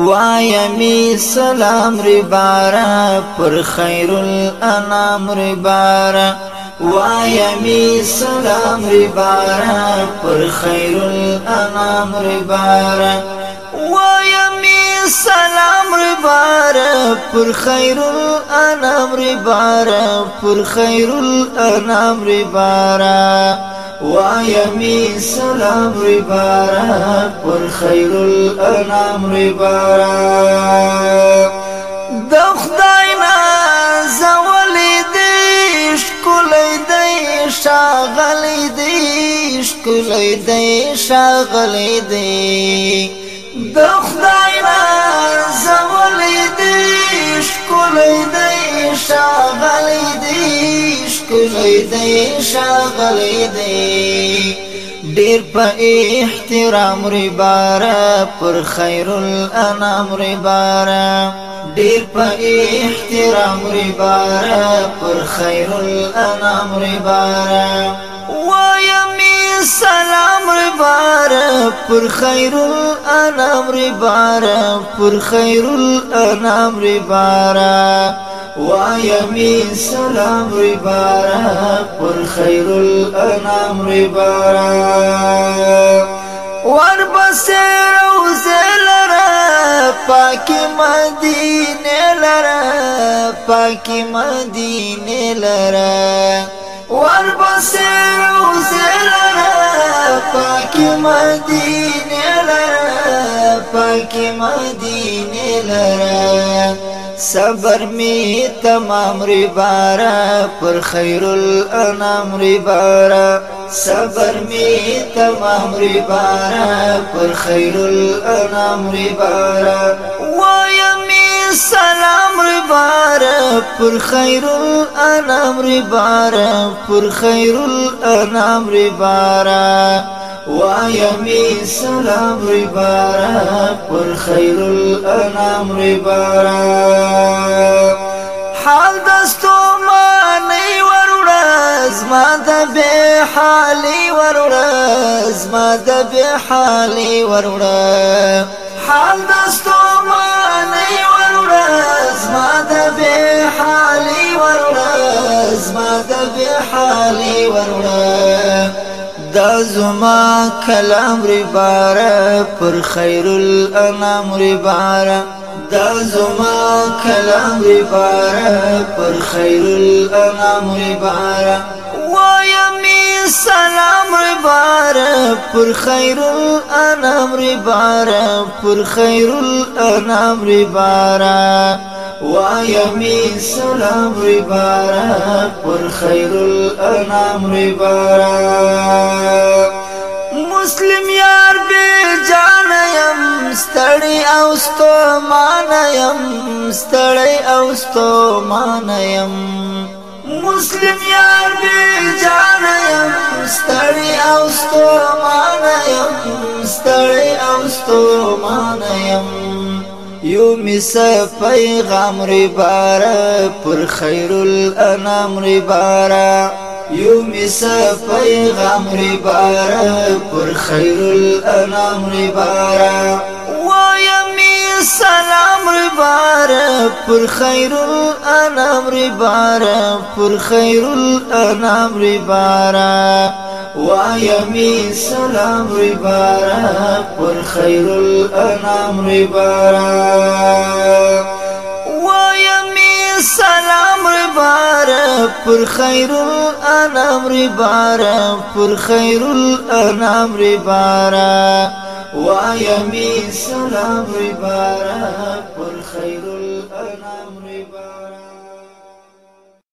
وایا می سلام ربارا پر خیر الانام ربارا وایا می سلام ربارا پر خیر الانام ربارا وایا می سلام ربارا پر خیر الانام ربارا پر خیر الانام ربارا وایمی سلام ربارا پر خیر الانام ربارا د خدای نه زولې دې شکلې دې شاغلې دې شکلې دې شاغلې دې د خدای نازولی دی ښکلی دی ښاغلی دی ښکلی دی ښاغلی دی ډیر په احترام رباره پر خیر الانام رباره ډیر په احترام رباره پر خیر الانام رباره وایا سلام ربار پر خیر الانام ربار پر خیر الانام ربار وایمی سلام ربار پر خیر الانام ربار ور بسیر پاک مدینه لرا پاک مدینه لرا ور بسیر پاکی مدینه لرا پاکی مدینه لرا صبر می تمام ربارا پر خیر الانام ربارا صبر می تمام ربارا پر خیر الانام ربارا وای پر خیر الانام ربارا پر خیر الانام ربارا وایمی سلام ربارا پر خیر الانام ربارا حال دستو مانی ورورز ما دبی حالی ورورز ما دبی حالی ورورز حال دستو مانی ورز ما د به حالي ورز ما د به حالي ورز دا زما کلام رباره پر خیر الانام رباره دا زما کلام رباره پر خیر الانام رباره وای سلام ربار پر خیر الانام ربار پر خیر الانام ربار وایمی سلام ربار پر خیر الانام ربار مسلم یار به جان یم ستړی او ستو مان یم ستړی او ستو مان یم مسلم یار به جان یم ستورمان يم ستړی او ستورمان يم یو مس پیغام ری بار پر خیر الانام ری بار یو مس پیغام ری بار پر خیر الانام ری بار سلام ربار پر خیر الانام ربار پر خیر الانام ربار ويمين سلام ربارا پر خير الانام ربارا ويمين سلام ربارا پر خير الانام ربارا پر خير الانام ربارا ويمين سلام ربارا پر خير الانام